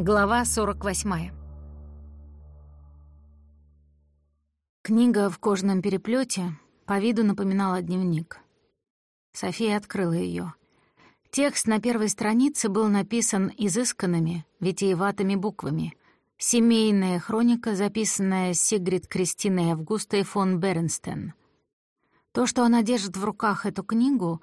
Глава 48. Книга в кожаном переплете по виду напоминала дневник. София открыла ее. Текст на первой странице был написан изысканными, витиеватыми буквами. Семейная хроника, записанная Сигрид Кристиной Августой фон Бернстен. То, что она держит в руках эту книгу,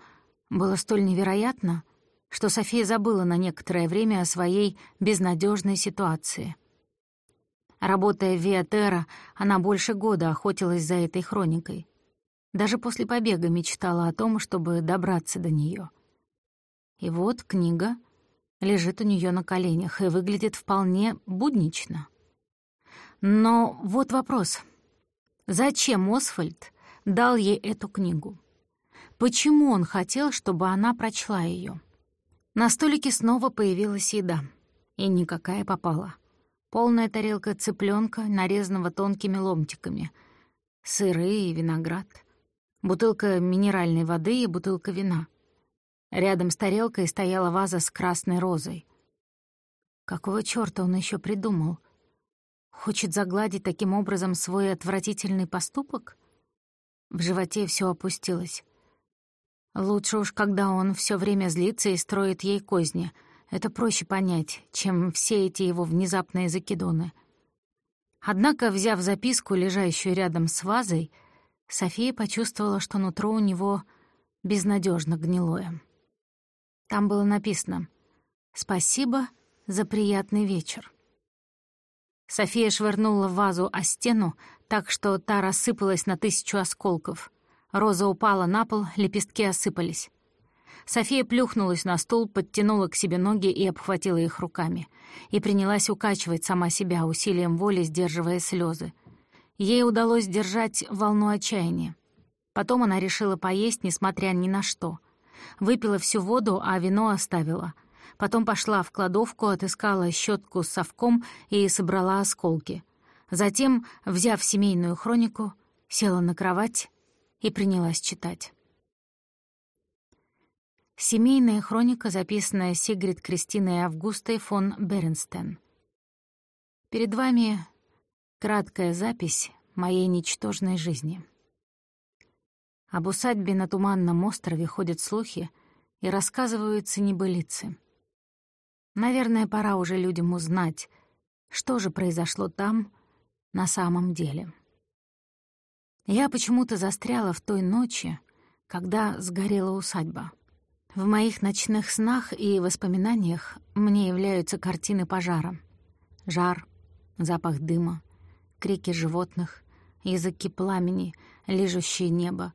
было столь невероятно — что София забыла на некоторое время о своей безнадежной ситуации. Работая в Виатера, она больше года охотилась за этой хроникой. Даже после побега мечтала о том, чтобы добраться до нее. И вот книга лежит у нее на коленях и выглядит вполне буднично. Но вот вопрос. Зачем Освальд дал ей эту книгу? Почему он хотел, чтобы она прочла ее? На столике снова появилась еда. И никакая попала. Полная тарелка цыпленка, нарезанного тонкими ломтиками, сыры и виноград, бутылка минеральной воды и бутылка вина. Рядом с тарелкой стояла ваза с красной розой. Какого чёрта он ещё придумал? Хочет загладить таким образом свой отвратительный поступок? В животе всё опустилось. Лучше уж, когда он все время злится и строит ей козни. Это проще понять, чем все эти его внезапные закидоны. Однако, взяв записку, лежащую рядом с вазой, София почувствовала, что нутро у него безнадежно гнилое. Там было написано «Спасибо за приятный вечер». София швырнула вазу о стену, так что та рассыпалась на тысячу осколков. Роза упала на пол, лепестки осыпались. София плюхнулась на стул, подтянула к себе ноги и обхватила их руками. И принялась укачивать сама себя, усилием воли сдерживая слезы. Ей удалось держать волну отчаяния. Потом она решила поесть, несмотря ни на что. Выпила всю воду, а вино оставила. Потом пошла в кладовку, отыскала щетку с совком и собрала осколки. Затем, взяв семейную хронику, села на кровать и принялась читать. Семейная хроника, записанная Сигрид Кристиной Августой фон Беренстен. Перед вами краткая запись моей ничтожной жизни. Об усадьбе на Туманном острове ходят слухи и рассказываются небылицы. Наверное, пора уже людям узнать, что же произошло там на самом деле. Я почему-то застряла в той ночи, когда сгорела усадьба. В моих ночных снах и воспоминаниях мне являются картины пожара. Жар, запах дыма, крики животных, языки пламени, лижущие небо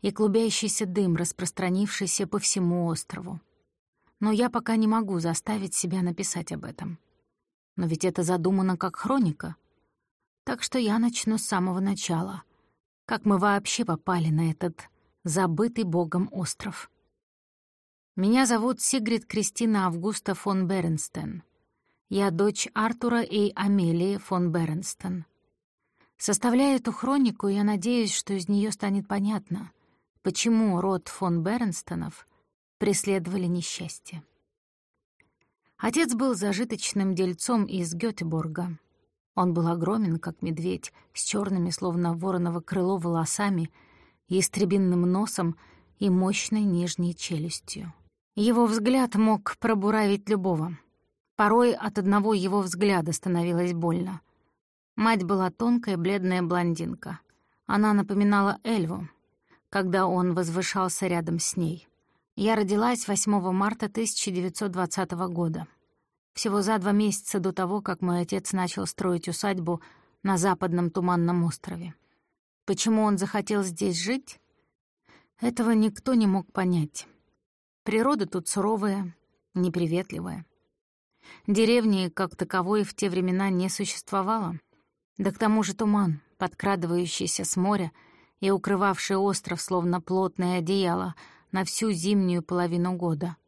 и клубящийся дым, распространившийся по всему острову. Но я пока не могу заставить себя написать об этом. Но ведь это задумано как хроника. Так что я начну с самого начала — как мы вообще попали на этот забытый богом остров. Меня зовут Сигрид Кристина Августа фон Бернстен. Я дочь Артура и Амелии фон Бернстен. Составляя эту хронику, я надеюсь, что из нее станет понятно, почему род фон Бернстенов преследовали несчастье. Отец был зажиточным дельцом из Гётеборга, он был огромен, как медведь, с черными, словно вороново крыло, волосами, ястребинным носом и мощной нижней челюстью. Его взгляд мог пробуравить любого. Порой от одного его взгляда становилось больно. Мать была тонкая, бледная блондинка. Она напоминала Эльву, когда он возвышался рядом с ней. Я родилась 8 марта 1920 года всего за два месяца до того, как мой отец начал строить усадьбу на западном Туманном острове. Почему он захотел здесь жить? Этого никто не мог понять. Природа тут суровая, неприветливая. Деревни, как таковой, в те времена не существовало. Да к тому же туман, подкрадывающийся с моря и укрывавший остров, словно плотное одеяло, на всю зимнюю половину года —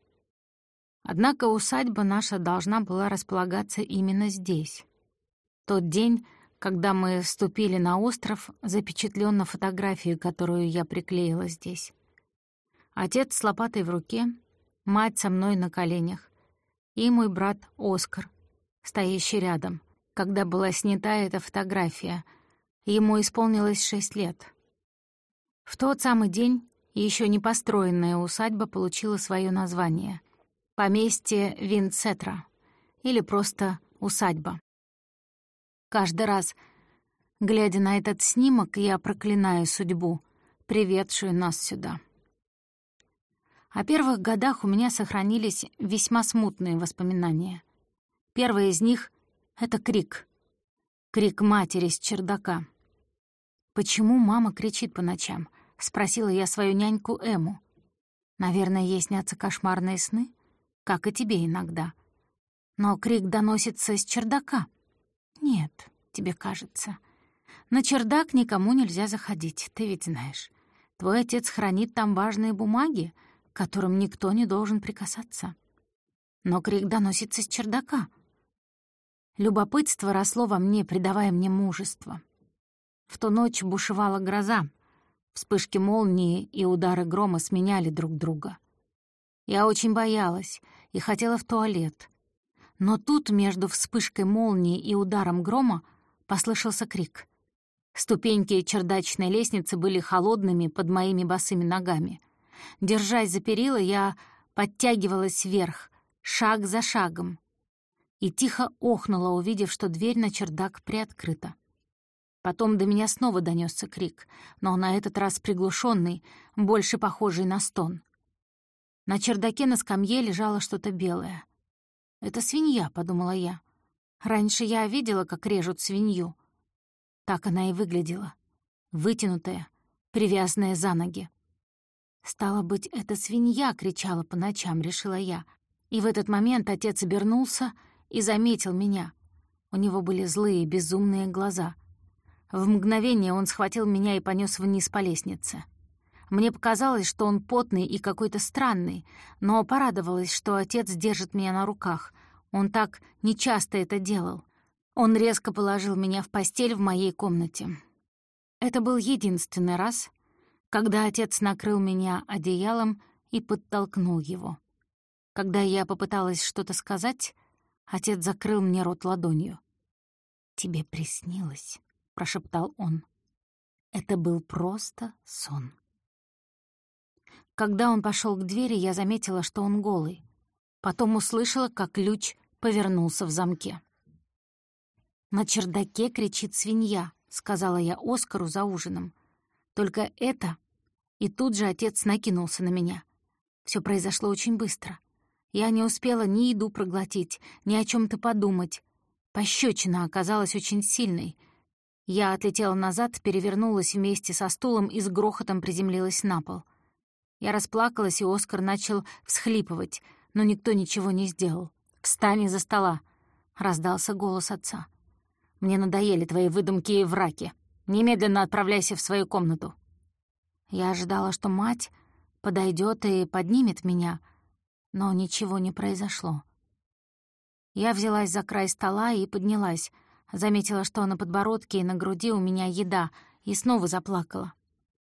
Однако усадьба наша должна была располагаться именно здесь. Тот день, когда мы ступили на остров, запечатлен на фотографию, которую я приклеила здесь. Отец с лопатой в руке, мать со мной на коленях и мой брат Оскар стоящий рядом, когда была снята эта фотография. Ему исполнилось шесть лет. В тот самый день еще не построенная усадьба получила свое название — поместье Винцетра или просто усадьба. Каждый раз, глядя на этот снимок, я проклинаю судьбу, приведшую нас сюда. О первых годах у меня сохранились весьма смутные воспоминания. Первый из них — это крик. Крик матери с чердака. «Почему мама кричит по ночам?» — спросила я свою няньку Эму. «Наверное, ей снятся кошмарные сны, как и тебе иногда. Но крик доносится с чердака». «Нет, тебе кажется. На чердак никому нельзя заходить, ты ведь знаешь. Твой отец хранит там важные бумаги, к которым никто не должен прикасаться. Но крик доносится с чердака. Любопытство росло во мне, придавая мне мужество. В ту ночь бушевала гроза. Вспышки молнии и удары грома сменяли друг друга. Я очень боялась и хотела в туалет. Но тут между вспышкой молнии и ударом грома послышался крик. Ступеньки чердачной лестницы были холодными под моими босыми ногами. Держась за перила, я подтягивалась вверх, шаг за шагом, и тихо охнула, увидев, что дверь на чердак приоткрыта. Потом до меня снова донесся крик, но на этот раз приглушенный, больше похожий на стон. На чердаке на скамье лежало что-то белое. «Это свинья», — подумала я. Раньше я видела, как режут свинью — так она и выглядела. Вытянутая, привязанная за ноги. «Стало быть, эта свинья кричала по ночам», — решила я. И в этот момент отец обернулся и заметил меня. У него были злые, безумные глаза. В мгновение он схватил меня и понес вниз по лестнице. Мне показалось, что он потный и какой-то странный, но порадовалась, что отец держит меня на руках. Он так нечасто это делал. Он резко положил меня в постель в моей комнате. Это был единственный раз, когда отец накрыл меня одеялом и подтолкнул его. Когда я попыталась что-то сказать, отец закрыл мне рот ладонью. «Тебе приснилось», — прошептал он. Это был просто сон. Когда он пошел к двери, я заметила, что он голый. Потом услышала, как ключ повернулся в замке. «На чердаке кричит свинья», — сказала я Оскару за ужином. «Только это...» И тут же отец накинулся на меня. Все произошло очень быстро. Я не успела ни еду проглотить, ни о чем то подумать. Пощечина оказалась очень сильной. Я отлетела назад, перевернулась вместе со стулом и с грохотом приземлилась на пол. Я расплакалась, и Оскар начал всхлипывать, но никто ничего не сделал. «Встань из-за стола!» — раздался голос отца. Мне надоели твои выдумки и враки. Немедленно отправляйся в свою комнату». Я ожидала, что мать подойдет и поднимет меня, но ничего не произошло. Я взялась за край стола и поднялась, заметила, что на подбородке и на груди у меня еда, и снова заплакала.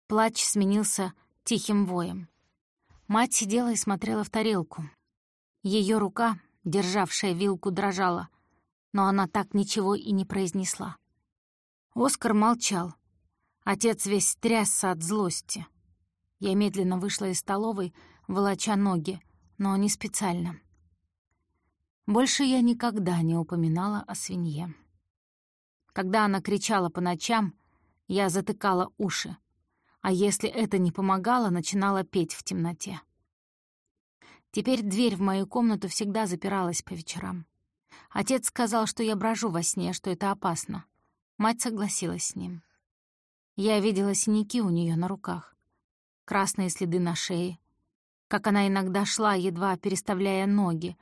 Плач сменился тихим воем. Мать сидела и смотрела в тарелку. Ее рука, державшая вилку, дрожала — но она так ничего и не произнесла. Оскар молчал. Отец весь трясся от злости. Я медленно вышла из столовой, волоча ноги, но не специально. Больше я никогда не упоминала о свинье. Когда она кричала по ночам, я затыкала уши, а если это не помогало, начинала петь в темноте. Теперь дверь в мою комнату всегда запиралась по вечерам. Отец сказал, что я брожу во сне, что это опасно. Мать согласилась с ним. Я видела синяки у нее на руках, красные следы на шее, как она иногда шла, едва переставляя ноги.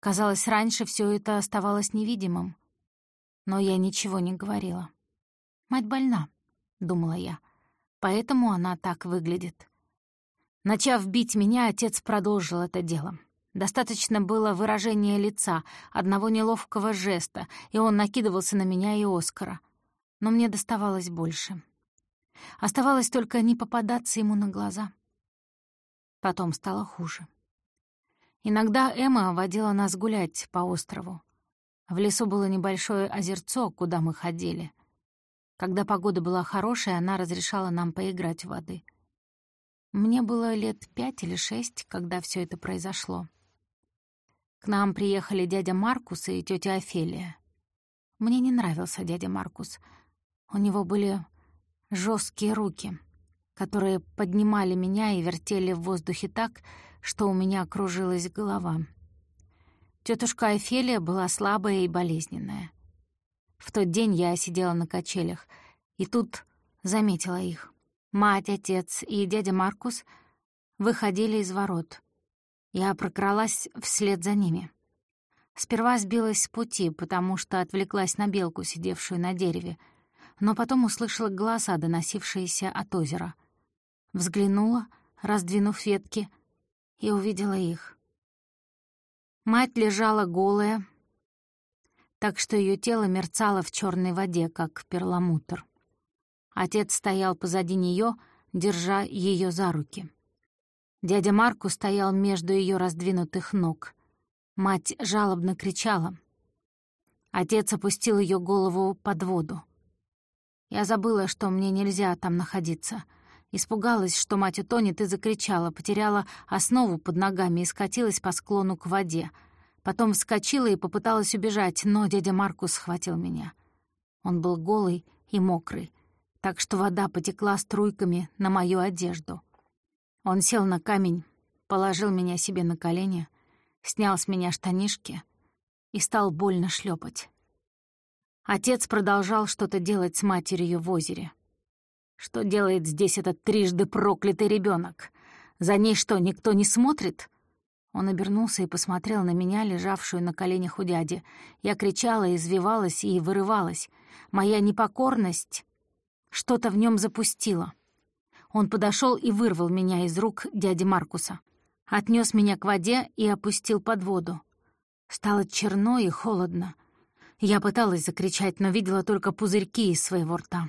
Казалось, раньше все это оставалось невидимым. Но я ничего не говорила. «Мать больна», — думала я, — «поэтому она так выглядит». Начав бить меня, отец продолжил это дело. Достаточно было выражения лица, одного неловкого жеста, и он накидывался на меня и Оскара. Но мне доставалось больше. Оставалось только не попадаться ему на глаза. Потом стало хуже. Иногда Эмма водила нас гулять по острову. В лесу было небольшое озерцо, куда мы ходили. Когда погода была хорошая, она разрешала нам поиграть в воды. Мне было лет пять или шесть, когда все это произошло. К нам приехали дядя Маркус и тетя Офелия. Мне не нравился дядя Маркус. У него были жесткие руки, которые поднимали меня и вертели в воздухе так, что у меня кружилась голова. Тетушка Офелия была слабая и болезненная. В тот день я сидела на качелях, и тут заметила их. Мать, отец и дядя Маркус выходили из ворот. Я прокралась вслед за ними. Сперва сбилась с пути, потому что отвлеклась на белку, сидевшую на дереве, но потом услышала голоса, доносившиеся от озера. Взглянула, раздвинув ветки, и увидела их. Мать лежала голая, так что ее тело мерцало в черной воде, как перламутр. Отец стоял позади нее, держа ее за руки. Дядя Марку стоял между ее раздвинутых ног. Мать жалобно кричала. Отец опустил ее голову под воду. Я забыла, что мне нельзя там находиться — Испугалась, что мать утонет, и закричала, потеряла основу под ногами и скатилась по склону к воде. Потом вскочила и попыталась убежать, но дядя Маркус схватил меня. Он был голый и мокрый, так что вода потекла струйками на мою одежду. Он сел на камень, положил меня себе на колени, снял с меня штанишки и стал больно шлепать. Отец продолжал что-то делать с матерью в озере. Что делает здесь этот трижды проклятый ребенок? За ней что, никто не смотрит?» Он обернулся и посмотрел на меня, лежавшую на коленях у дяди. Я кричала, извивалась и вырывалась. Моя непокорность что-то в нем запустила. Он подошел и вырвал меня из рук дяди Маркуса. Отнес меня к воде и опустил под воду. Стало черно и холодно. Я пыталась закричать, но видела только пузырьки из своего рта.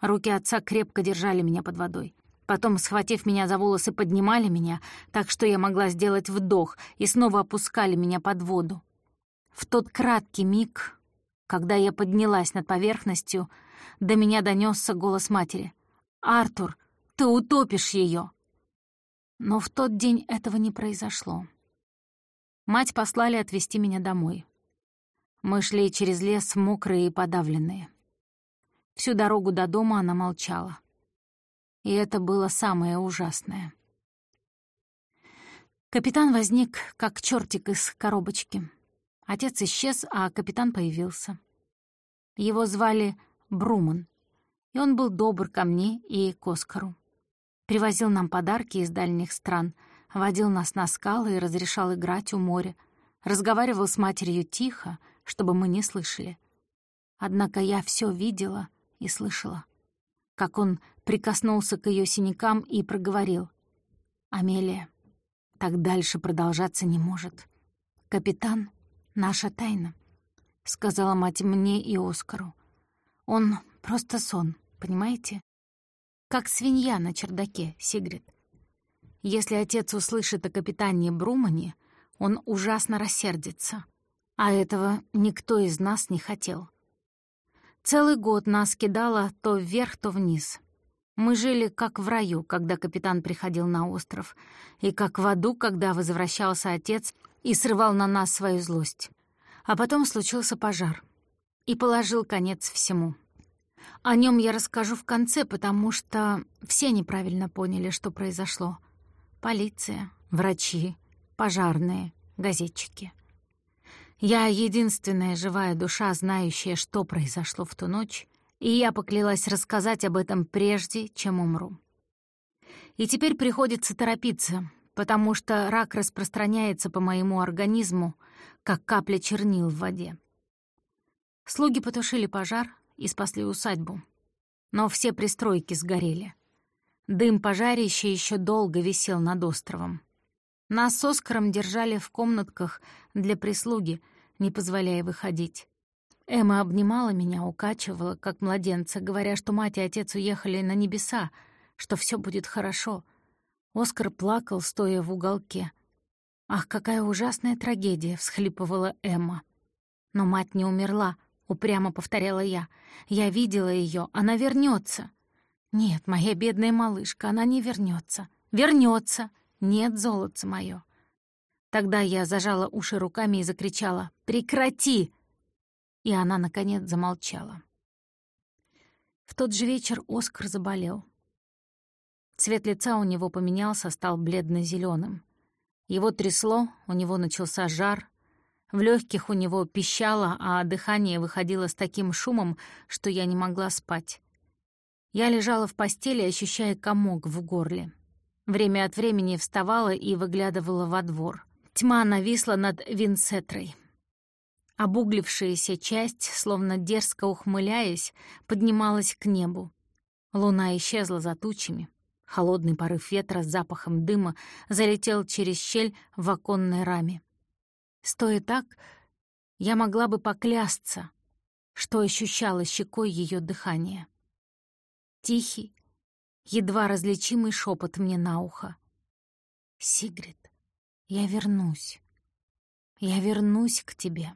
Руки отца крепко держали меня под водой. Потом, схватив меня за волосы, поднимали меня, так что я могла сделать вдох, и снова опускали меня под воду. В тот краткий миг, когда я поднялась над поверхностью, до меня донесся голос матери. «Артур, ты утопишь ее!» Но в тот день этого не произошло. Мать послали отвезти меня домой. Мы шли через лес, мокрые и подавленные. Всю дорогу до дома она молчала. И это было самое ужасное. Капитан возник, как чертик из коробочки. Отец исчез, а капитан появился. Его звали Бруман, и он был добр ко мне и к Оскару. Привозил нам подарки из дальних стран, водил нас на скалы и разрешал играть у моря, разговаривал с матерью тихо, чтобы мы не слышали. Однако я все видела — и слышала, как он прикоснулся к ее синякам и проговорил. «Амелия, так дальше продолжаться не может. Капитан — наша тайна», — сказала мать мне и Оскару. «Он просто сон, понимаете? Как свинья на чердаке, Сигрид. Если отец услышит о капитане Брумане, он ужасно рассердится. А этого никто из нас не хотел. Целый год нас кидало то вверх, то вниз. Мы жили как в раю, когда капитан приходил на остров, и как в аду, когда возвращался отец и срывал на нас свою злость. А потом случился пожар и положил конец всему. О нем я расскажу в конце, потому что все неправильно поняли, что произошло. Полиция, врачи, пожарные, газетчики. Я единственная живая душа, знающая, что произошло в ту ночь, и я поклялась рассказать об этом прежде, чем умру. И теперь приходится торопиться, потому что рак распространяется по моему организму, как капля чернил в воде. Слуги потушили пожар и спасли усадьбу, но все пристройки сгорели. Дым пожарища еще долго висел над островом. Нас с Оскаром держали в комнатках для прислуги, не позволяя выходить. Эмма обнимала меня, укачивала, как младенца, говоря, что мать и отец уехали на небеса, что все будет хорошо. Оскар плакал, стоя в уголке. «Ах, какая ужасная трагедия!» — всхлипывала Эмма. Но мать не умерла, упрямо повторяла я. Я видела ее, она вернется. Нет, моя бедная малышка, она не вернется. Вернется. Нет, золотце мое. Тогда я зажала уши руками и закричала «Прекрати!» И она, наконец, замолчала. В тот же вечер Оскар заболел. Цвет лица у него поменялся, стал бледно зеленым Его трясло, у него начался жар, в легких у него пищало, а дыхание выходило с таким шумом, что я не могла спать. Я лежала в постели, ощущая комок в горле. Время от времени вставала и выглядывала во двор. Тьма нависла над Винсетрой. Обуглившаяся часть, словно дерзко ухмыляясь, поднималась к небу. Луна исчезла за тучами. Холодный порыв ветра с запахом дыма залетел через щель в оконной раме. Стоя так, я могла бы поклясться, что ощущала щекой ее дыхание. Тихий, едва различимый шепот мне на ухо. «Сигрид, я вернусь. Я вернусь к тебе».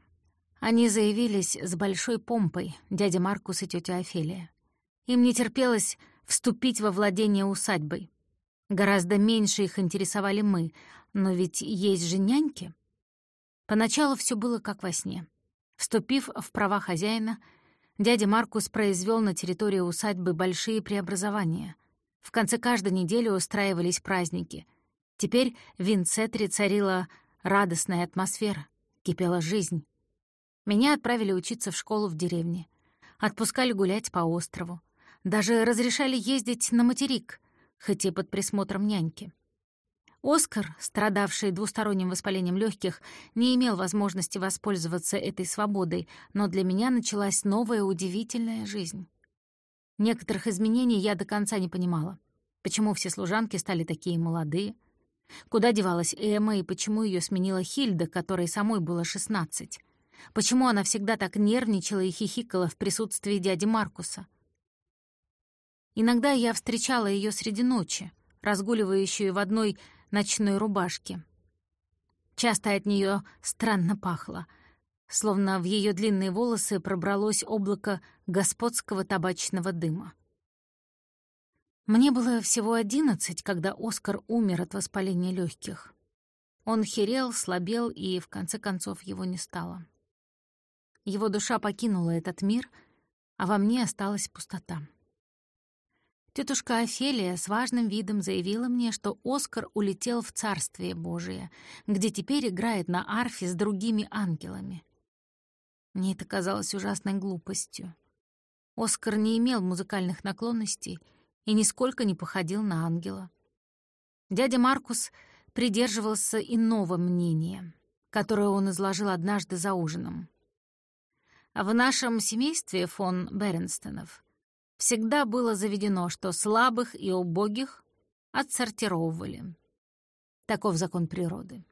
Они заявились с большой помпой, дядя Маркус и тетя Офелия. Им не терпелось вступить во владение усадьбой. Гораздо меньше их интересовали мы, но ведь есть же няньки. Поначалу все было как во сне. Вступив в права хозяина, дядя Маркус произвел на территории усадьбы большие преобразования. В конце каждой недели устраивались праздники. Теперь в Винцетре царила радостная атмосфера, кипела жизнь. Меня отправили учиться в школу в деревне. Отпускали гулять по острову. Даже разрешали ездить на материк, хоть и под присмотром няньки. Оскар, страдавший двусторонним воспалением легких, не имел возможности воспользоваться этой свободой, но для меня началась новая удивительная жизнь. Некоторых изменений я до конца не понимала. Почему все служанки стали такие молодые? Куда девалась Эмма и почему ее сменила Хильда, которой самой было шестнадцать? Почему она всегда так нервничала и хихикала в присутствии дяди Маркуса? Иногда я встречала ее среди ночи, разгуливающую в одной ночной рубашке. Часто от нее странно пахло, словно в ее длинные волосы пробралось облако господского табачного дыма. Мне было всего одиннадцать, когда Оскар умер от воспаления легких. Он херел, слабел, и в конце концов его не стало. Его душа покинула этот мир, а во мне осталась пустота. Тетушка Офелия с важным видом заявила мне, что Оскар улетел в Царствие Божие, где теперь играет на арфе с другими ангелами. Мне это казалось ужасной глупостью. Оскар не имел музыкальных наклонностей и нисколько не походил на ангела. Дядя Маркус придерживался иного мнения, которое он изложил однажды за ужином. В нашем семействе фон Беренстенов всегда было заведено, что слабых и убогих отсортировывали. Таков закон природы.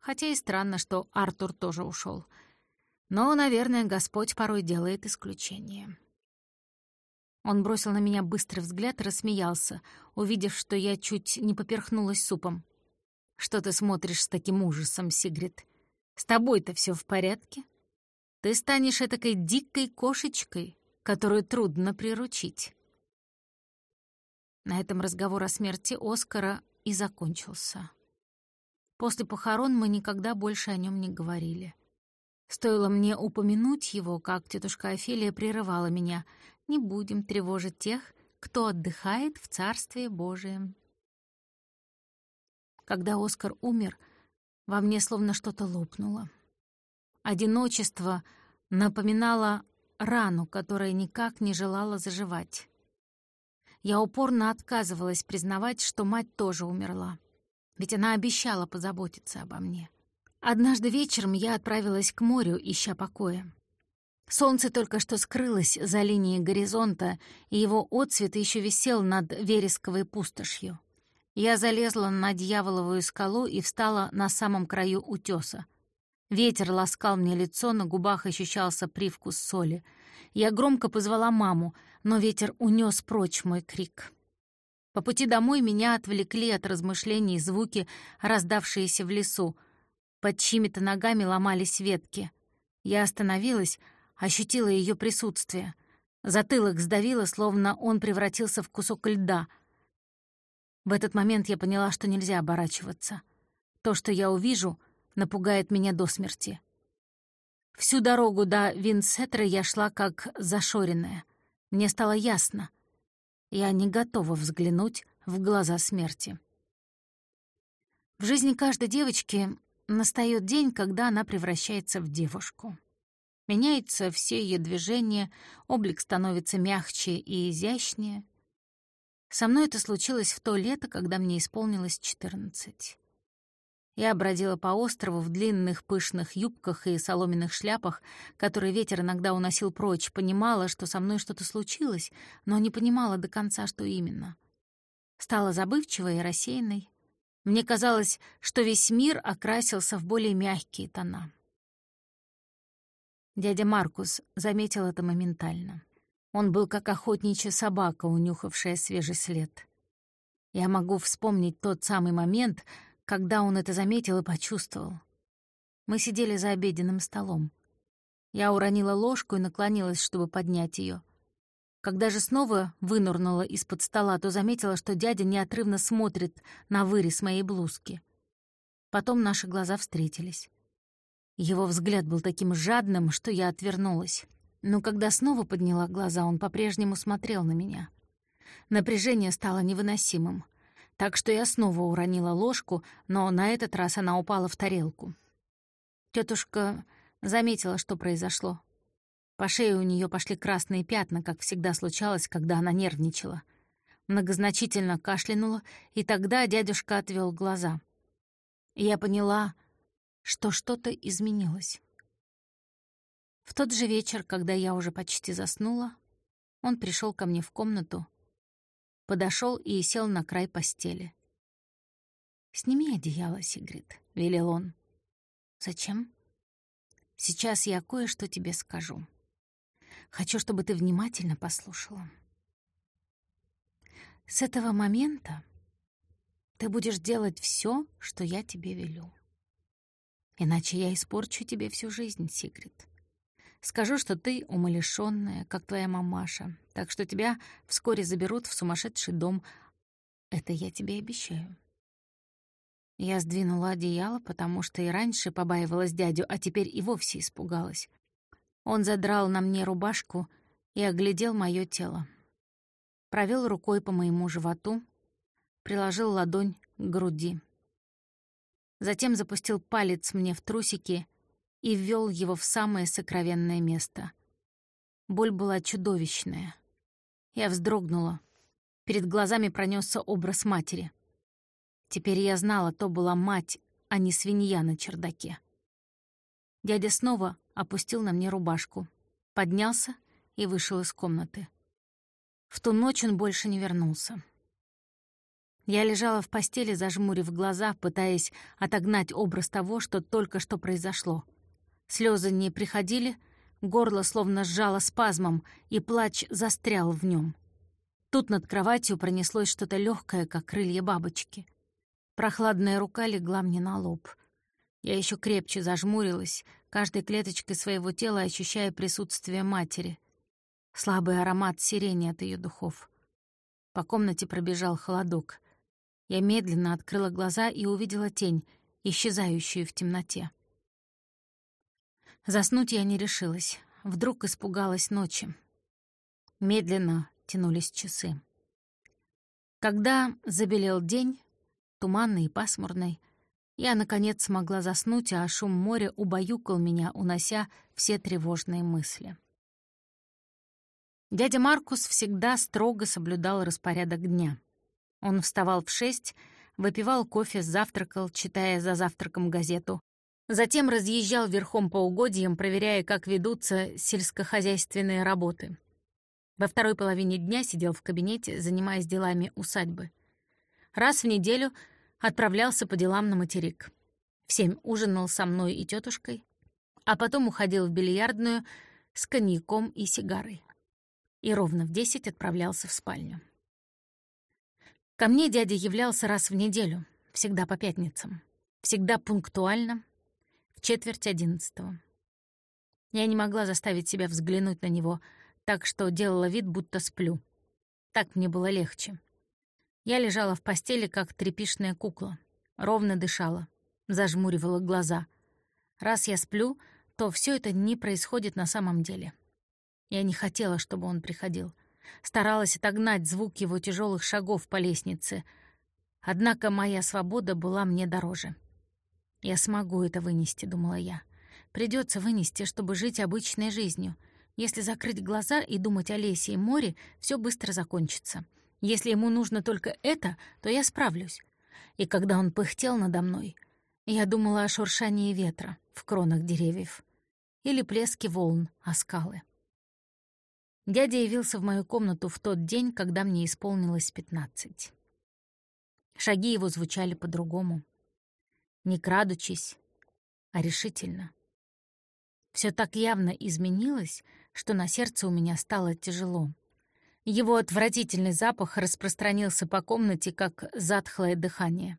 Хотя и странно, что Артур тоже ушел. Но, наверное, Господь порой делает исключение. Он бросил на меня быстрый взгляд и рассмеялся, увидев, что я чуть не поперхнулась супом. «Что ты смотришь с таким ужасом, Сигрид? С тобой-то все в порядке?» Ты станешь этакой дикой кошечкой, которую трудно приручить. На этом разговор о смерти Оскара и закончился. После похорон мы никогда больше о нем не говорили. Стоило мне упомянуть его, как тетушка Офелия прерывала меня. «Не будем тревожить тех, кто отдыхает в Царстве Божием». Когда Оскар умер, во мне словно что-то лопнуло. Одиночество напоминало рану, которая никак не желала заживать. Я упорно отказывалась признавать, что мать тоже умерла, ведь она обещала позаботиться обо мне. Однажды вечером я отправилась к морю, ища покоя. Солнце только что скрылось за линией горизонта, и его отцвет еще висел над вересковой пустошью. Я залезла на дьяволовую скалу и встала на самом краю утеса, Ветер ласкал мне лицо, на губах ощущался привкус соли. Я громко позвала маму, но ветер унес прочь мой крик. По пути домой меня отвлекли от размышлений звуки, раздавшиеся в лесу. Под чьими-то ногами ломались ветки. Я остановилась, ощутила ее присутствие. Затылок сдавило, словно он превратился в кусок льда. В этот момент я поняла, что нельзя оборачиваться. То, что я увижу, напугает меня до смерти. Всю дорогу до Винсетра я шла как зашоренная. Мне стало ясно. Я не готова взглянуть в глаза смерти. В жизни каждой девочки настает день, когда она превращается в девушку. Меняются все ее движения, облик становится мягче и изящнее. Со мной это случилось в то лето, когда мне исполнилось четырнадцать. Я бродила по острову в длинных пышных юбках и соломенных шляпах, которые ветер иногда уносил прочь, понимала, что со мной что-то случилось, но не понимала до конца, что именно. Стала забывчивой и рассеянной. Мне казалось, что весь мир окрасился в более мягкие тона. Дядя Маркус заметил это моментально. Он был как охотничья собака, унюхавшая свежий след. Я могу вспомнить тот самый момент, когда он это заметил и почувствовал. Мы сидели за обеденным столом. Я уронила ложку и наклонилась, чтобы поднять ее. Когда же снова вынурнула из-под стола, то заметила, что дядя неотрывно смотрит на вырез моей блузки. Потом наши глаза встретились. Его взгляд был таким жадным, что я отвернулась. Но когда снова подняла глаза, он по-прежнему смотрел на меня. Напряжение стало невыносимым — так что я снова уронила ложку, но на этот раз она упала в тарелку. Тетушка заметила, что произошло. По шее у нее пошли красные пятна, как всегда случалось, когда она нервничала. Многозначительно кашлянула, и тогда дядюшка отвел глаза. Я поняла, что что-то изменилось. В тот же вечер, когда я уже почти заснула, он пришел ко мне в комнату подошел и сел на край постели. «Сними одеяло, Сигрид», — велел он. «Зачем?» «Сейчас я кое-что тебе скажу. Хочу, чтобы ты внимательно послушала. С этого момента ты будешь делать все, что я тебе велю. Иначе я испорчу тебе всю жизнь, Сигрид. Скажу, что ты умалишённая, как твоя мамаша, так что тебя вскоре заберут в сумасшедший дом. Это я тебе обещаю». Я сдвинула одеяло, потому что и раньше побаивалась дядю, а теперь и вовсе испугалась. Он задрал на мне рубашку и оглядел моё тело. Провел рукой по моему животу, приложил ладонь к груди. Затем запустил палец мне в трусики и ввел его в самое сокровенное место. Боль была чудовищная. Я вздрогнула. Перед глазами пронесся образ матери. Теперь я знала, то была мать, а не свинья на чердаке. Дядя снова опустил на мне рубашку, поднялся и вышел из комнаты. В ту ночь он больше не вернулся. Я лежала в постели, зажмурив глаза, пытаясь отогнать образ того, что только что произошло — Слезы не приходили, горло словно сжало спазмом, и плач застрял в нем. Тут над кроватью пронеслось что-то легкое, как крылья бабочки. Прохладная рука легла мне на лоб. Я еще крепче зажмурилась, каждой клеточкой своего тела ощущая присутствие матери. Слабый аромат сирени от ее духов. По комнате пробежал холодок. Я медленно открыла глаза и увидела тень, исчезающую в темноте. Заснуть я не решилась. Вдруг испугалась ночи. Медленно тянулись часы. Когда забелел день, туманный и пасмурный, я, наконец, смогла заснуть, а шум моря убаюкал меня, унося все тревожные мысли. Дядя Маркус всегда строго соблюдал распорядок дня. Он вставал в шесть, выпивал кофе, завтракал, читая за завтраком газету, Затем разъезжал верхом по угодьям, проверяя, как ведутся сельскохозяйственные работы. Во второй половине дня сидел в кабинете, занимаясь делами усадьбы. Раз в неделю отправлялся по делам на материк. В семь ужинал со мной и тетушкой, а потом уходил в бильярдную с коньяком и сигарой. И ровно в десять отправлялся в спальню. Ко мне дядя являлся раз в неделю, всегда по пятницам. Всегда пунктуально, четверть одиннадцатого. Я не могла заставить себя взглянуть на него, так что делала вид, будто сплю. Так мне было легче. Я лежала в постели, как тряпишная кукла, ровно дышала, зажмуривала глаза. Раз я сплю, то все это не происходит на самом деле. Я не хотела, чтобы он приходил. Старалась отогнать звук его тяжелых шагов по лестнице. Однако моя свобода была мне дороже. «Я смогу это вынести», — думала я. «Придется вынести, чтобы жить обычной жизнью. Если закрыть глаза и думать о лесе и море, все быстро закончится. Если ему нужно только это, то я справлюсь». И когда он пыхтел надо мной, я думала о шуршании ветра в кронах деревьев или плеске волн о скалы. Дядя явился в мою комнату в тот день, когда мне исполнилось пятнадцать. Шаги его звучали по-другому. Не крадучись, а решительно. Все так явно изменилось, что на сердце у меня стало тяжело. Его отвратительный запах распространился по комнате, как затхлое дыхание.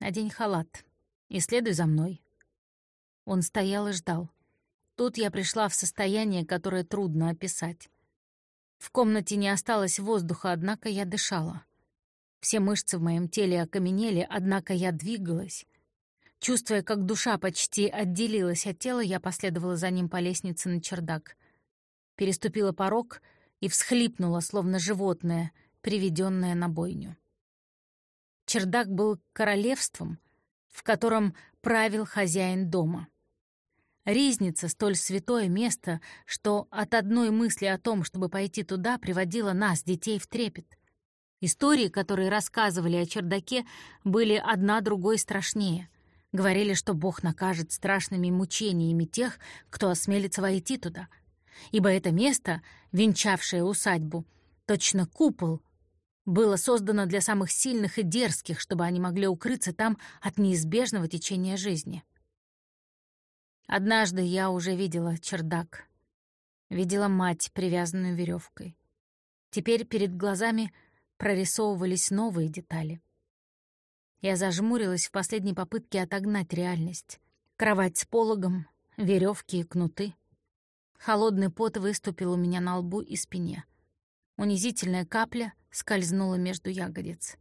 «Надень халат и следуй за мной». Он стоял и ждал. Тут я пришла в состояние, которое трудно описать. В комнате не осталось воздуха, однако я дышала. Все мышцы в моем теле окаменели, однако я двигалась. Чувствуя, как душа почти отделилась от тела, я последовала за ним по лестнице на чердак. Переступила порог и всхлипнула, словно животное, приведенное на бойню. Чердак был королевством, в котором правил хозяин дома — Ризница — столь святое место, что от одной мысли о том, чтобы пойти туда, приводило нас, детей, в трепет. Истории, которые рассказывали о чердаке, были одна другой страшнее. Говорили, что Бог накажет страшными мучениями тех, кто осмелится войти туда. Ибо это место, венчавшее усадьбу, точно купол, было создано для самых сильных и дерзких, чтобы они могли укрыться там от неизбежного течения жизни. Однажды я уже видела чердак. Видела мать, привязанную веревкой. Теперь перед глазами прорисовывались новые детали. Я зажмурилась в последней попытке отогнать реальность. Кровать с пологом, веревки и кнуты. Холодный пот выступил у меня на лбу и спине. Унизительная капля скользнула между ягодиц.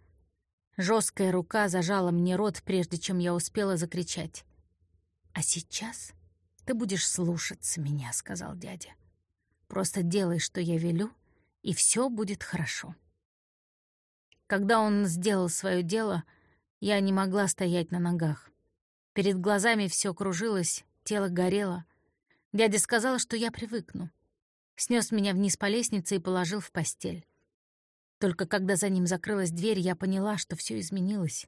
Жесткая рука зажала мне рот, прежде чем я успела закричать. А сейчас «Ты будешь слушаться меня», — сказал дядя. «Просто делай, что я велю, и все будет хорошо». Когда он сделал свое дело, я не могла стоять на ногах. Перед глазами все кружилось, тело горело. Дядя сказал, что я привыкну. Снес меня вниз по лестнице и положил в постель. Только когда за ним закрылась дверь, я поняла, что все изменилось.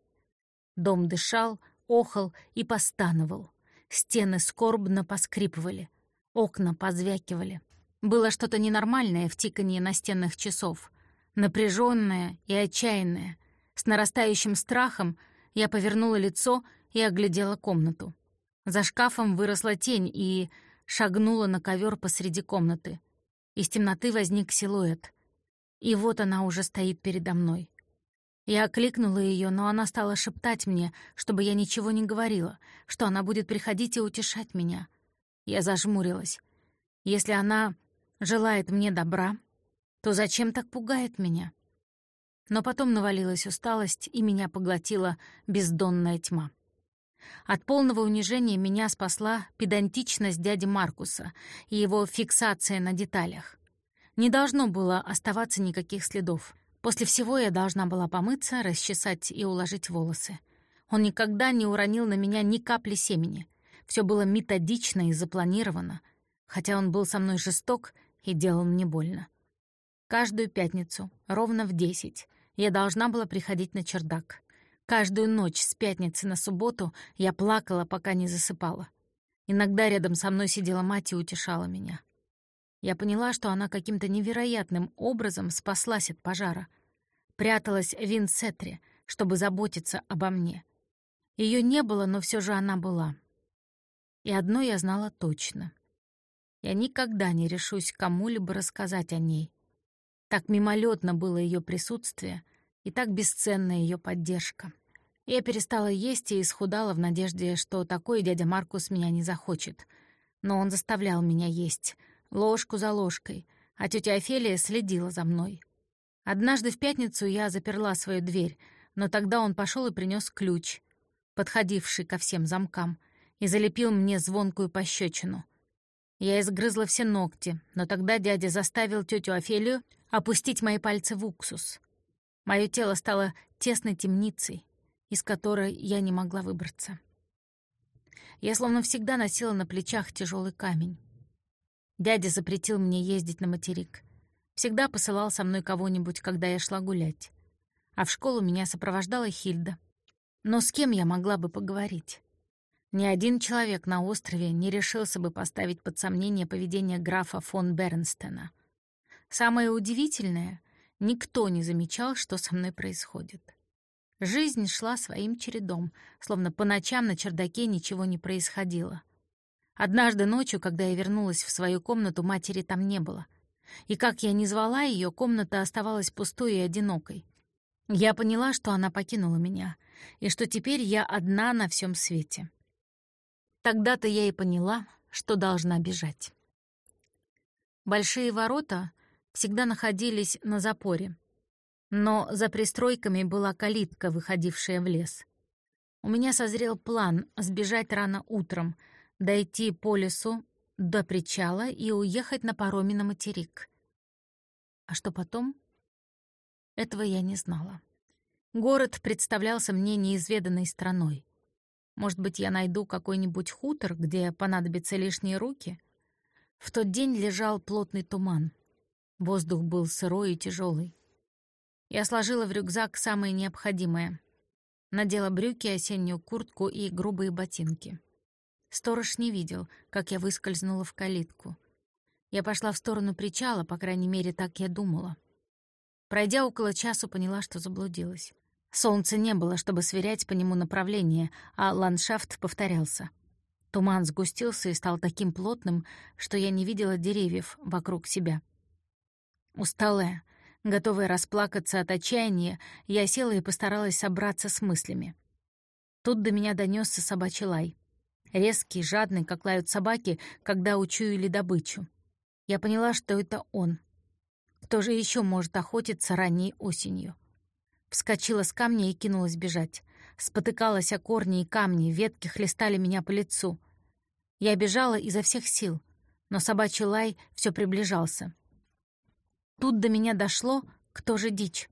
Дом дышал, охал и постановал. Стены скорбно поскрипывали, окна позвякивали. Было что-то ненормальное в тиканье настенных часов, напряженное и отчаянное. С нарастающим страхом я повернула лицо и оглядела комнату. За шкафом выросла тень и шагнула на ковер посреди комнаты. Из темноты возник силуэт. И вот она уже стоит передо мной. Я окликнула ее, но она стала шептать мне, чтобы я ничего не говорила, что она будет приходить и утешать меня. Я зажмурилась. Если она желает мне добра, то зачем так пугает меня? Но потом навалилась усталость, и меня поглотила бездонная тьма. От полного унижения меня спасла педантичность дяди Маркуса и его фиксация на деталях. Не должно было оставаться никаких следов. После всего я должна была помыться, расчесать и уложить волосы. Он никогда не уронил на меня ни капли семени. Все было методично и запланировано, хотя он был со мной жесток и делал мне больно. Каждую пятницу, ровно в десять, я должна была приходить на чердак. Каждую ночь с пятницы на субботу я плакала, пока не засыпала. Иногда рядом со мной сидела мать и утешала меня. Я поняла, что она каким-то невероятным образом спаслась от пожара. Пряталась в Винсетре, чтобы заботиться обо мне. Ее не было, но все же она была. И одно я знала точно. Я никогда не решусь кому-либо рассказать о ней. Так мимолетно было ее присутствие и так бесценна ее поддержка. Я перестала есть и исхудала в надежде, что такой дядя Маркус меня не захочет — Но он заставлял меня есть, ложку за ложкой, а тетя Офелия следила за мной. Однажды в пятницу я заперла свою дверь, но тогда он пошел и принес ключ, подходивший ко всем замкам, и залепил мне звонкую пощечину. Я изгрызла все ногти, но тогда дядя заставил тетю Офелию опустить мои пальцы в уксус. Мое тело стало тесной темницей, из которой я не могла выбраться. Я словно всегда носила на плечах тяжелый камень. Дядя запретил мне ездить на материк. Всегда посылал со мной кого-нибудь, когда я шла гулять. А в школу меня сопровождала Хильда. Но с кем я могла бы поговорить? Ни один человек на острове не решился бы поставить под сомнение поведение графа фон Бернстена. Самое удивительное — никто не замечал, что со мной происходит. Жизнь шла своим чередом, словно по ночам на чердаке ничего не происходило. Однажды ночью, когда я вернулась в свою комнату, матери там не было. И как я ни звала ее, комната оставалась пустой и одинокой. Я поняла, что она покинула меня, и что теперь я одна на всем свете. Тогда-то я и поняла, что должна бежать. Большие ворота всегда находились на запоре, но за пристройками была калитка, выходившая в лес. У меня созрел план сбежать рано утром, дойти по лесу до причала и уехать на пароме на материк. А что потом? Этого я не знала. Город представлялся мне неизведанной страной. Может быть, я найду какой-нибудь хутор, где понадобятся лишние руки? В тот день лежал плотный туман. Воздух был сырой и тяжелый. Я сложила в рюкзак самое необходимое. Надела брюки, осеннюю куртку и грубые ботинки. Сторож не видел, как я выскользнула в калитку. Я пошла в сторону причала, по крайней мере, так я думала. Пройдя около часу, поняла, что заблудилась. Солнца не было, чтобы сверять по нему направление, а ландшафт повторялся. Туман сгустился и стал таким плотным, что я не видела деревьев вокруг себя. Усталая, готовая расплакаться от отчаяния, я села и постаралась собраться с мыслями. Тут до меня донесся собачий лай. Резкий, жадный, как лают собаки, когда учуяли добычу. Я поняла, что это он. Кто же еще может охотиться ранней осенью? Вскочила с камня и кинулась бежать. Спотыкалась о корни и камни, ветки хлестали меня по лицу. Я бежала изо всех сил, но собачий лай все приближался. Тут до меня дошло, кто же дичь.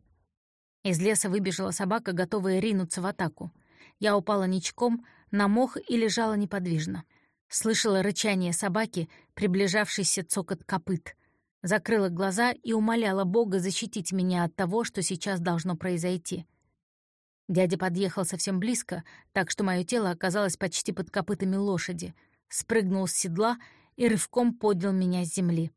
Из леса выбежала собака, готовая ринуться в атаку. Я упала ничком на мох и лежала неподвижно. Слышала рычание собаки, приближавшийся цокот копыт закрыла глаза и умоляла Бога защитить меня от того, что сейчас должно произойти. Дядя подъехал совсем близко, так что мое тело оказалось почти под копытами лошади, спрыгнул с седла и рывком поднял меня с земли.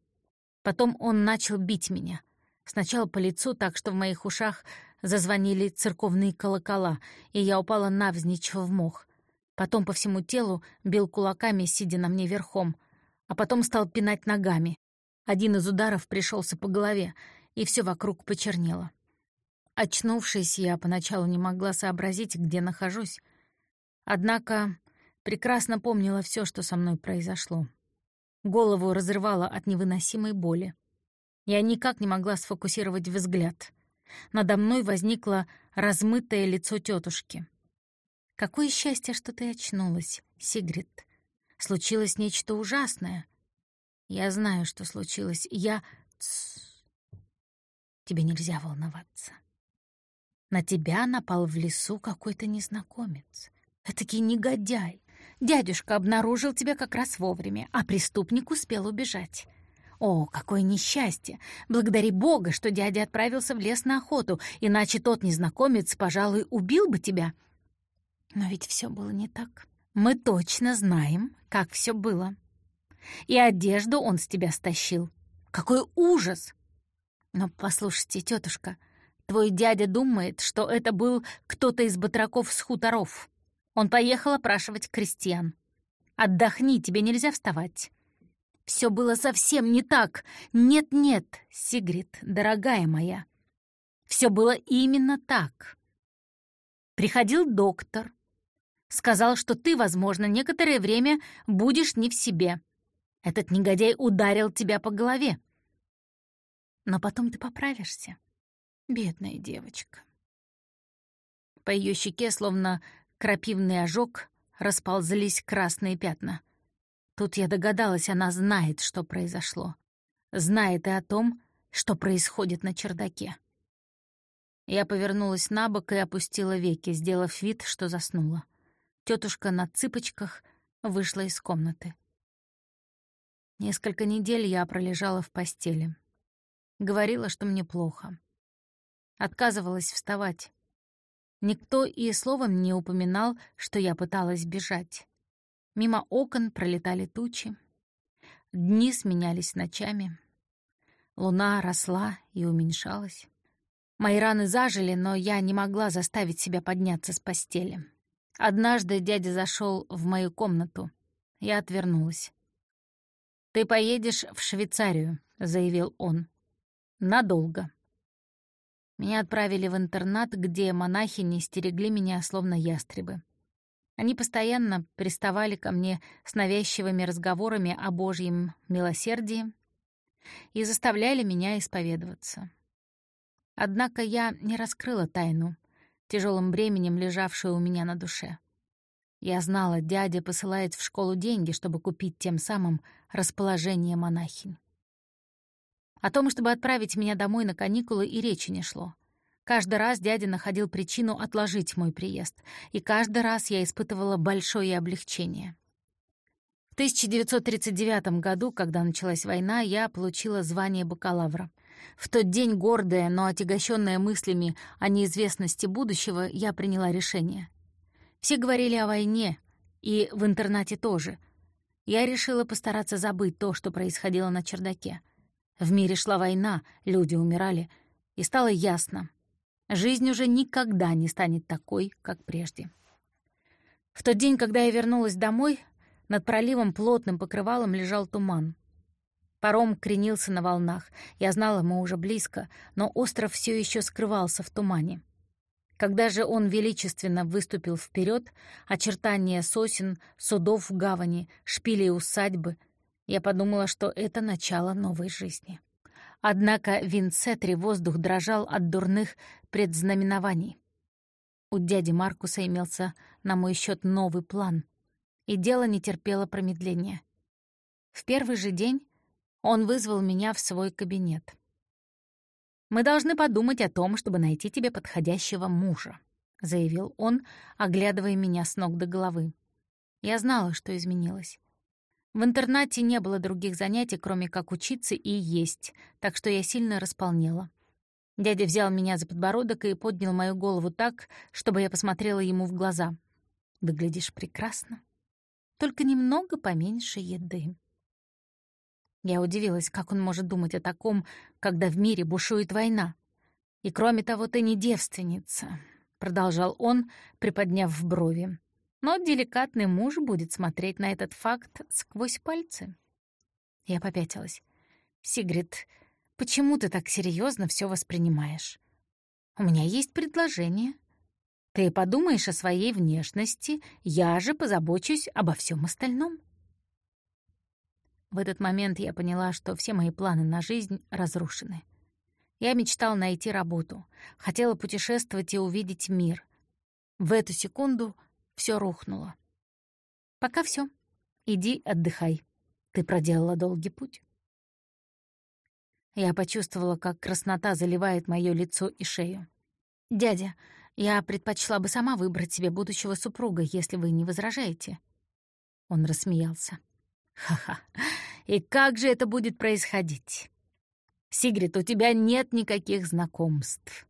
Потом он начал бить меня. Сначала по лицу, так что в моих ушах зазвонили церковные колокола, и я упала навзничь в мох. Потом по всему телу бил кулаками, сидя на мне верхом, а потом стал пинать ногами. Один из ударов пришелся по голове, и все вокруг почернело. Очнувшись, я поначалу не могла сообразить, где нахожусь. Однако прекрасно помнила все, что со мной произошло. Голову разрывало от невыносимой боли. Я никак не могла сфокусировать взгляд. Надо мной возникло размытое лицо тетушки. «Какое счастье, что ты очнулась, Сигрид. Случилось нечто ужасное. Я знаю, что случилось. Я... Тс. Тебе нельзя волноваться. На тебя напал в лесу какой-то незнакомец. Этакий негодяй. Дядюшка обнаружил тебя как раз вовремя, а преступник успел убежать. О, какое несчастье! Благодари Бога, что дядя отправился в лес на охоту, иначе тот незнакомец, пожалуй, убил бы тебя. Но ведь все было не так. Мы точно знаем, как все было. И одежду он с тебя стащил. Какой ужас! Но послушайте, тетушка, твой дядя думает, что это был кто-то из батраков с хуторов. Он поехал опрашивать крестьян. Отдохни, тебе нельзя вставать. Все было совсем не так. Нет-нет, Сигрид, дорогая моя. Все было именно так. Приходил доктор. Сказал, что ты, возможно, некоторое время будешь не в себе Этот негодяй ударил тебя по голове. Но потом ты поправишься. Бедная девочка. По ее щеке, словно крапивный ожог, расползлись красные пятна. Тут я догадалась, она знает, что произошло. Знает и о том, что происходит на чердаке. Я повернулась на бок и опустила веки, сделав вид, что заснула. Тетушка на цыпочках вышла из комнаты. Несколько недель я пролежала в постели. Говорила, что мне плохо. Отказывалась вставать. Никто и словом не упоминал, что я пыталась бежать. Мимо окон пролетали тучи. Дни сменялись ночами. Луна росла и уменьшалась. Мои раны зажили, но я не могла заставить себя подняться с постели. Однажды дядя зашел в мою комнату. Я отвернулась. «Ты поедешь в Швейцарию», — заявил он. «Надолго». Меня отправили в интернат, где монахи не стерегли меня, словно ястребы. Они постоянно приставали ко мне с навязчивыми разговорами о Божьем милосердии и заставляли меня исповедоваться. Однако я не раскрыла тайну, тяжелым бременем лежавшую у меня на душе. Я знала, дядя посылает в школу деньги, чтобы купить тем самым расположение монахинь. О том, чтобы отправить меня домой на каникулы, и речи не шло. Каждый раз дядя находил причину отложить мой приезд, и каждый раз я испытывала большое облегчение. В 1939 году, когда началась война, я получила звание бакалавра. В тот день, гордая, но отягощенная мыслями о неизвестности будущего, я приняла решение. Все говорили о войне, и в интернате тоже. Я решила постараться забыть то, что происходило на чердаке. В мире шла война, люди умирали, и стало ясно — Жизнь уже никогда не станет такой, как прежде. В тот день, когда я вернулась домой, над проливом плотным покрывалом лежал туман. Паром кренился на волнах. Я знала, мы уже близко, но остров все еще скрывался в тумане. Когда же он величественно выступил вперед, очертания сосен, судов в гавани, шпилей усадьбы, я подумала, что это начало новой жизни. Однако в Винцетре воздух дрожал от дурных предзнаменований. У дяди Маркуса имелся на мой счет новый план, и дело не терпело промедления. В первый же день он вызвал меня в свой кабинет. «Мы должны подумать о том, чтобы найти тебе подходящего мужа», — заявил он, оглядывая меня с ног до головы. Я знала, что изменилось. В интернате не было других занятий, кроме как учиться и есть, так что я сильно располнела. Дядя взял меня за подбородок и поднял мою голову так, чтобы я посмотрела ему в глаза. «Выглядишь прекрасно. Только немного поменьше еды». Я удивилась, как он может думать о таком, когда в мире бушует война. «И кроме того, ты не девственница», — продолжал он, приподняв брови но деликатный муж будет смотреть на этот факт сквозь пальцы. Я попятилась. «Сигрид, почему ты так серьезно все воспринимаешь? У меня есть предложение. Ты подумаешь о своей внешности, я же позабочусь обо всем остальном». В этот момент я поняла, что все мои планы на жизнь разрушены. Я мечтал найти работу, хотела путешествовать и увидеть мир. В эту секунду — все рухнуло. Пока все. Иди отдыхай. Ты проделала долгий путь. Я почувствовала, как краснота заливает мое лицо и шею. «Дядя, я предпочла бы сама выбрать себе будущего супруга, если вы не возражаете». Он рассмеялся. «Ха-ха, и как же это будет происходить? Сигрид, у тебя нет никаких знакомств.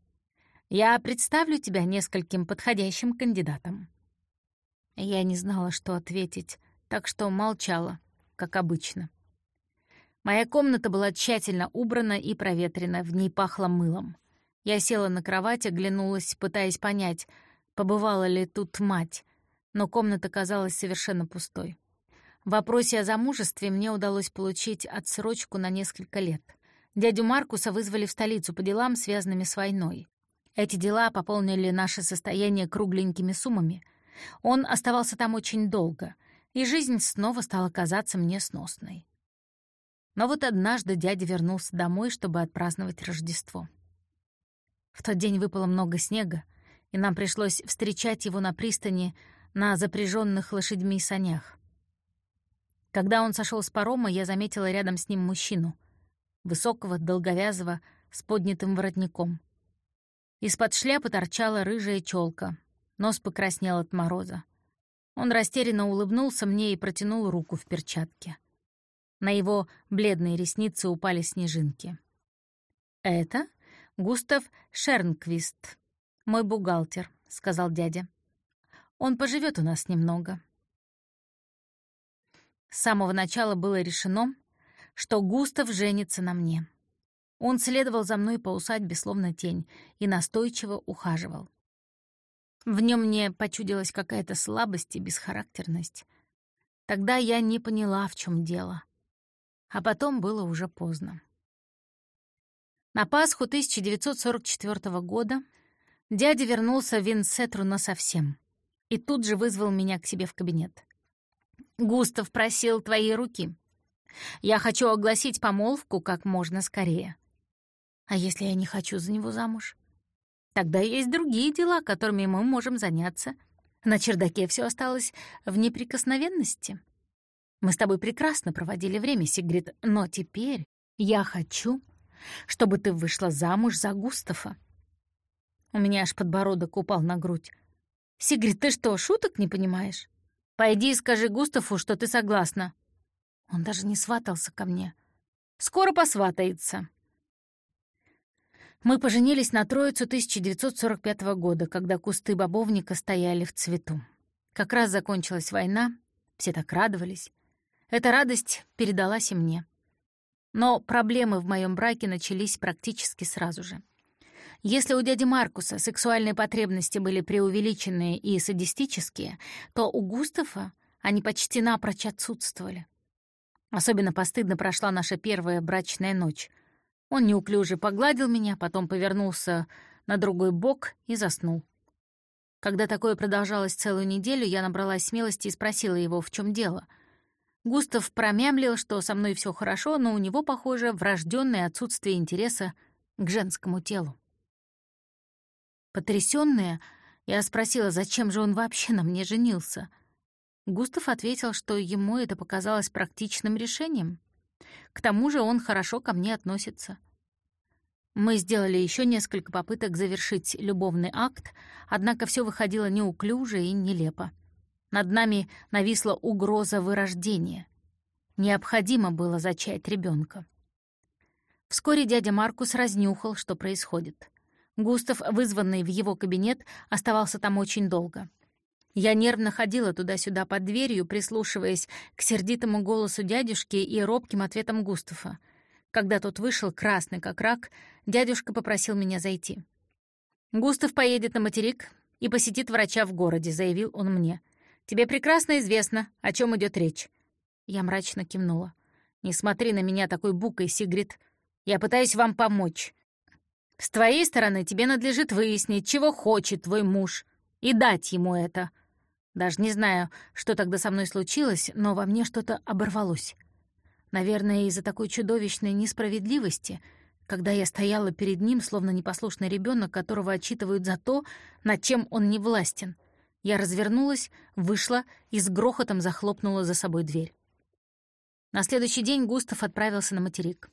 Я представлю тебя нескольким подходящим кандидатам. Я не знала, что ответить, так что молчала, как обычно. Моя комната была тщательно убрана и проветрена, в ней пахло мылом. Я села на кровать, оглянулась, пытаясь понять, побывала ли тут мать, но комната казалась совершенно пустой. В вопросе о замужестве мне удалось получить отсрочку на несколько лет. Дядю Маркуса вызвали в столицу по делам, связанными с войной. Эти дела пополнили наше состояние кругленькими суммами — он оставался там очень долго, и жизнь снова стала казаться мне сносной. Но вот однажды дядя вернулся домой, чтобы отпраздновать Рождество. В тот день выпало много снега, и нам пришлось встречать его на пристани на запряженных лошадьми санях. Когда он сошел с парома, я заметила рядом с ним мужчину, высокого, долговязого, с поднятым воротником. Из-под шляпы торчала рыжая челка, нос покраснел от мороза. Он растерянно улыбнулся мне и протянул руку в перчатке. На его бледные ресницы упали снежинки. «Это Густав Шернквист, мой бухгалтер», — сказал дядя. «Он поживет у нас немного». С самого начала было решено, что Густав женится на мне. Он следовал за мной по усадьбе словно тень и настойчиво ухаживал. В нем мне почудилась какая-то слабость и бесхарактерность. Тогда я не поняла, в чем дело. А потом было уже поздно. На Пасху 1944 года дядя вернулся в Винсетру насовсем и тут же вызвал меня к себе в кабинет. «Густав просил твоей руки. Я хочу огласить помолвку как можно скорее. А если я не хочу за него замуж? Тогда есть другие дела, которыми мы можем заняться. На чердаке все осталось в неприкосновенности. Мы с тобой прекрасно проводили время, Сигрид, но теперь я хочу, чтобы ты вышла замуж за Густава. У меня аж подбородок упал на грудь. «Сигрид, ты что, шуток не понимаешь? Пойди и скажи Густаву, что ты согласна». Он даже не сватался ко мне. «Скоро посватается», мы поженились на Троицу 1945 года, когда кусты бобовника стояли в цвету. Как раз закончилась война, все так радовались. Эта радость передалась и мне. Но проблемы в моем браке начались практически сразу же. Если у дяди Маркуса сексуальные потребности были преувеличенные и садистические, то у Густава они почти напрочь отсутствовали. Особенно постыдно прошла наша первая брачная ночь. Он неуклюже погладил меня, потом повернулся на другой бок и заснул. Когда такое продолжалось целую неделю, я набралась смелости и спросила его, в чем дело. Густав промямлил, что со мной все хорошо, но у него, похоже, врожденное отсутствие интереса к женскому телу. Потрясённая, я спросила, зачем же он вообще на мне женился. Густав ответил, что ему это показалось практичным решением. К тому же он хорошо ко мне относится. Мы сделали еще несколько попыток завершить любовный акт, однако все выходило неуклюже и нелепо. Над нами нависла угроза вырождения. Необходимо было зачать ребенка. Вскоре дядя Маркус разнюхал, что происходит. Густав, вызванный в его кабинет, оставался там очень долго. Я нервно ходила туда-сюда под дверью, прислушиваясь к сердитому голосу дядюшки и робким ответам Густава. Когда тот вышел, красный как рак, дядюшка попросил меня зайти. «Густав поедет на материк и посетит врача в городе», — заявил он мне. «Тебе прекрасно известно, о чем идет речь». Я мрачно кивнула. «Не смотри на меня такой букой, Сигрид. Я пытаюсь вам помочь. С твоей стороны тебе надлежит выяснить, чего хочет твой муж, и дать ему это. Даже не знаю, что тогда со мной случилось, но во мне что-то оборвалось. Наверное, из-за такой чудовищной несправедливости, когда я стояла перед ним, словно непослушный ребенок, которого отчитывают за то, над чем он не властен. Я развернулась, вышла и с грохотом захлопнула за собой дверь. На следующий день Густав отправился на материк.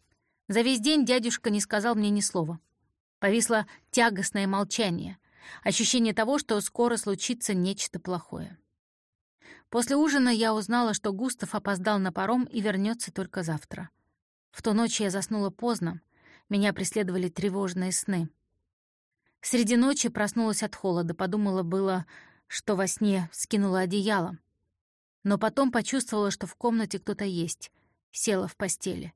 За весь день дядюшка не сказал мне ни слова. Повисло тягостное молчание — Ощущение того, что скоро случится нечто плохое. После ужина я узнала, что Густав опоздал на паром и вернется только завтра. В ту ночь я заснула поздно, меня преследовали тревожные сны. Среди ночи проснулась от холода, подумала было, что во сне скинула одеяло. Но потом почувствовала, что в комнате кто-то есть, села в постели.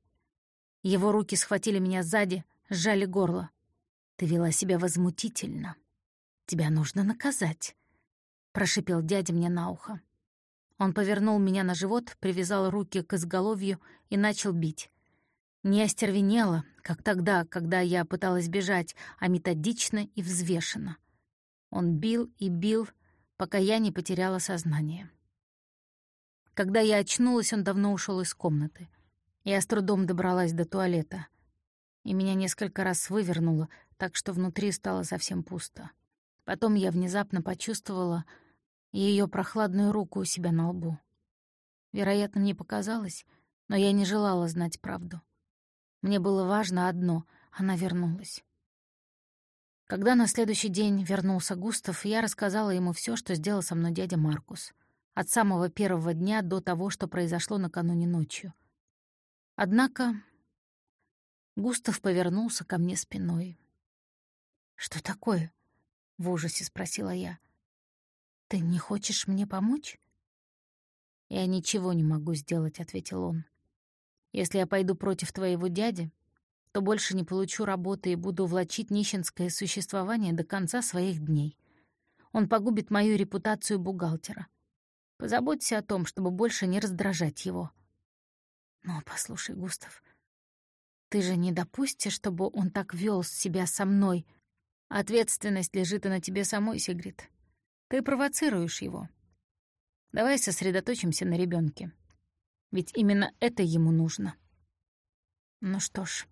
Его руки схватили меня сзади, сжали горло. Ты вела себя возмутительно. Тебя нужно наказать», — прошипел дядя мне на ухо. Он повернул меня на живот, привязал руки к изголовью и начал бить. Не остервенело, как тогда, когда я пыталась бежать, а методично и взвешенно. Он бил и бил, пока я не потеряла сознание. Когда я очнулась, он давно ушел из комнаты. Я с трудом добралась до туалета, и меня несколько раз вывернуло, так что внутри стало совсем пусто. Потом я внезапно почувствовала ее прохладную руку у себя на лбу. Вероятно, мне показалось, но я не желала знать правду. Мне было важно одно — она вернулась. Когда на следующий день вернулся Густав, я рассказала ему все, что сделал со мной дядя Маркус, от самого первого дня до того, что произошло накануне ночью. Однако Густав повернулся ко мне спиной. «Что такое?» — в ужасе спросила я. «Ты не хочешь мне помочь?» «Я ничего не могу сделать», — ответил он. «Если я пойду против твоего дяди, то больше не получу работы и буду влачить нищенское существование до конца своих дней. Он погубит мою репутацию бухгалтера. Позаботься о том, чтобы больше не раздражать его. Но послушай, Густав, ты же не допустишь, чтобы он так вел себя со мной. Ответственность лежит и на тебе самой, Сигрид. Ты провоцируешь его. Давай сосредоточимся на ребенке, Ведь именно это ему нужно. Ну что ж,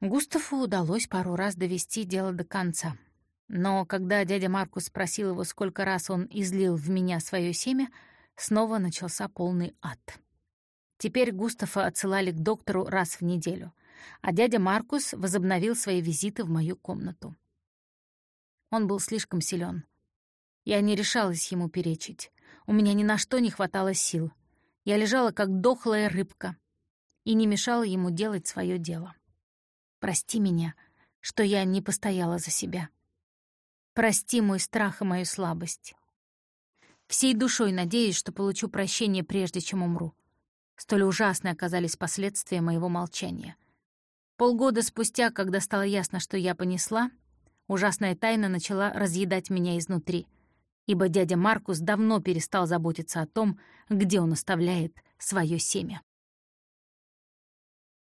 Густаву удалось пару раз довести дело до конца. Но когда дядя Маркус спросил его, сколько раз он излил в меня свое семя, снова начался полный ад. Теперь Густава отсылали к доктору раз в неделю, а дядя Маркус возобновил свои визиты в мою комнату. Он был слишком силен. Я не решалась ему перечить. У меня ни на что не хватало сил. Я лежала, как дохлая рыбка, и не мешала ему делать свое дело. Прости меня, что я не постояла за себя. Прости мой страх и мою слабость. Всей душой надеюсь, что получу прощение, прежде чем умру. Столь ужасны оказались последствия моего молчания. Полгода спустя, когда стало ясно, что я понесла, ужасная тайна начала разъедать меня изнутри, ибо дядя Маркус давно перестал заботиться о том, где он оставляет свое семя.